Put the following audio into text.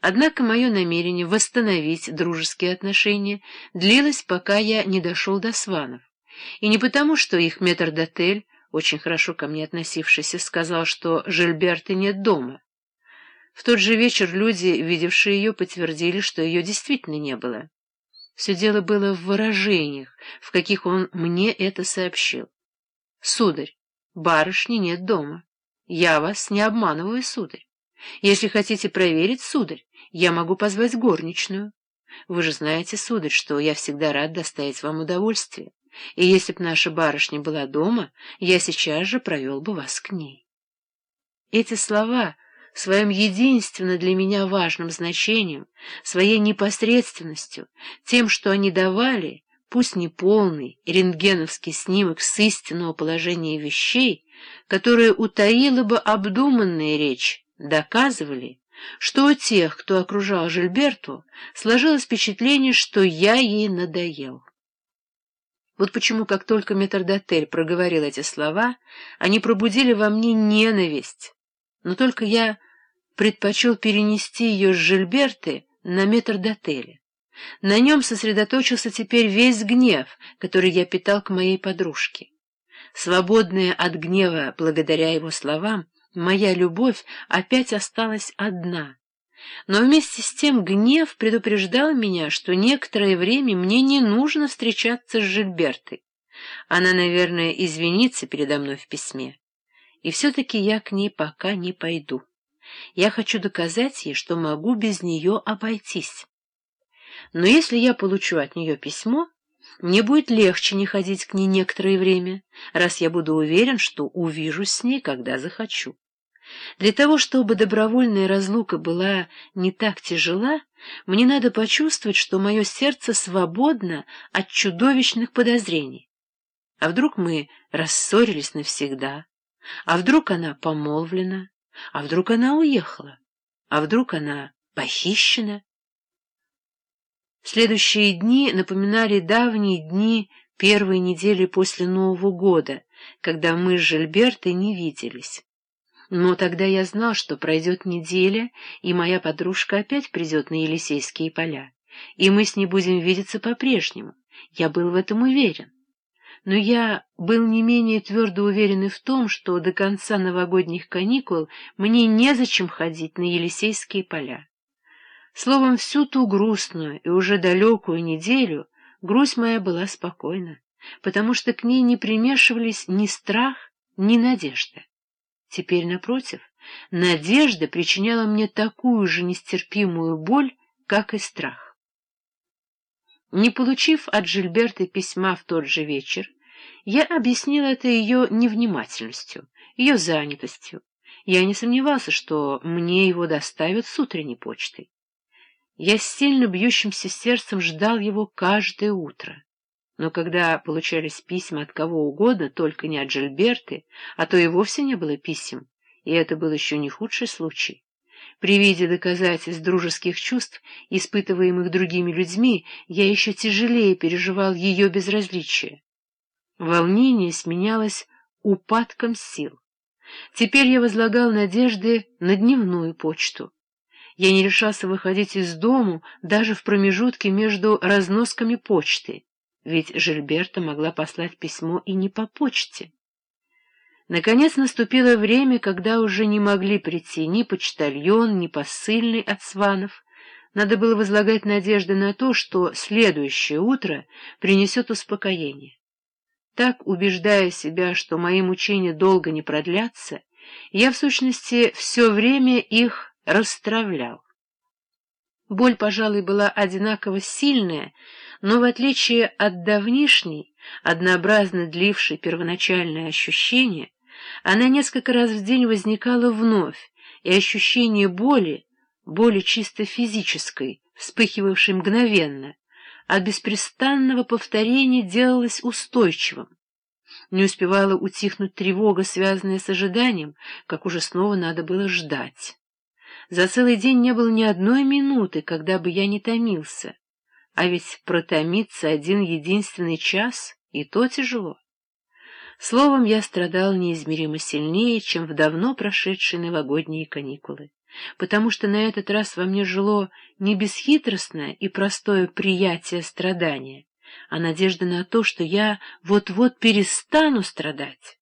Однако мое намерение восстановить дружеские отношения длилось, пока я не дошел до сванов. И не потому, что их метрдотель, очень хорошо ко мне относившийся, сказал, что Жильберты нет дома. В тот же вечер люди, видевшие ее, подтвердили, что ее действительно не было. Все дело было в выражениях, в каких он мне это сообщил. «Сударь, барышни нет дома. Я вас не обманываю, сударь. Если хотите проверить, сударь, я могу позвать горничную. Вы же знаете, сударь, что я всегда рад доставить вам удовольствие, и если б наша барышня была дома, я сейчас же провел бы вас к ней. Эти слова своим единственно для меня важным значением, своей непосредственностью, тем, что они давали, пусть не полный рентгеновский снимок с истинного положения вещей, которое утаила бы обдуманная речь, доказывали, что у тех, кто окружал Жильберту, сложилось впечатление, что я ей надоел. Вот почему, как только метрдотель проговорил эти слова, они пробудили во мне ненависть, но только я предпочел перенести ее с Жильберты на метрдотеля. На нем сосредоточился теперь весь гнев, который я питал к моей подружке. Свободная от гнева благодаря его словам, моя любовь опять осталась одна. Но вместе с тем гнев предупреждал меня, что некоторое время мне не нужно встречаться с Жильбертой. Она, наверное, извинится передо мной в письме. И все-таки я к ней пока не пойду. Я хочу доказать ей, что могу без нее обойтись. Но если я получу от нее письмо, мне будет легче не ходить к ней некоторое время, раз я буду уверен, что увижусь с ней, когда захочу. Для того, чтобы добровольная разлука была не так тяжела, мне надо почувствовать, что мое сердце свободно от чудовищных подозрений. А вдруг мы рассорились навсегда? А вдруг она помолвлена? А вдруг она уехала? А вдруг она похищена? Следующие дни напоминали давние дни первой недели после Нового года, когда мы с Жильбертой не виделись. Но тогда я знал, что пройдет неделя, и моя подружка опять придет на Елисейские поля, и мы с ней будем видеться по-прежнему. Я был в этом уверен. Но я был не менее твердо уверен и в том, что до конца новогодних каникул мне незачем ходить на Елисейские поля. Словом, всю ту грустную и уже далекую неделю грусть моя была спокойна, потому что к ней не примешивались ни страх, ни надежда. Теперь, напротив, надежда причиняла мне такую же нестерпимую боль, как и страх. Не получив от Жильберты письма в тот же вечер, я объяснил это ее невнимательностью, ее занятостью. Я не сомневался, что мне его доставят с утренней почтой. Я с сильно бьющимся сердцем ждал его каждое утро. Но когда получались письма от кого угодно, только не от Жильберты, а то и вовсе не было писем, и это был еще не худший случай. При виде доказательств дружеских чувств, испытываемых другими людьми, я еще тяжелее переживал ее безразличие. Волнение сменялось упадком сил. Теперь я возлагал надежды на дневную почту. Я не решался выходить из дому даже в промежутке между разносками почты ведь Жильберта могла послать письмо и не по почте. Наконец наступило время, когда уже не могли прийти ни почтальон, ни посыльный от Сванов. Надо было возлагать надежды на то, что следующее утро принесет успокоение. Так, убеждая себя, что мои мучения долго не продлятся, я, в сущности, все время их расстравлял. Боль, пожалуй, была одинаково сильная, но в отличие от давнишней, однообразно длившей первоначальное ощущение, она несколько раз в день возникала вновь, и ощущение боли, боли чисто физической, вспыхивавшей мгновенно, от беспрестанного повторения делалось устойчивым. Не успевала утихнуть тревога, связанная с ожиданием, как уже снова надо было ждать. За целый день не было ни одной минуты, когда бы я не томился. А ведь протомиться один единственный час — и то тяжело. Словом, я страдал неизмеримо сильнее, чем в давно прошедшие новогодние каникулы. потому что на этот раз во мне жило не бесхитростное и простое приятие страдания, а надежда на то, что я вот-вот перестану страдать.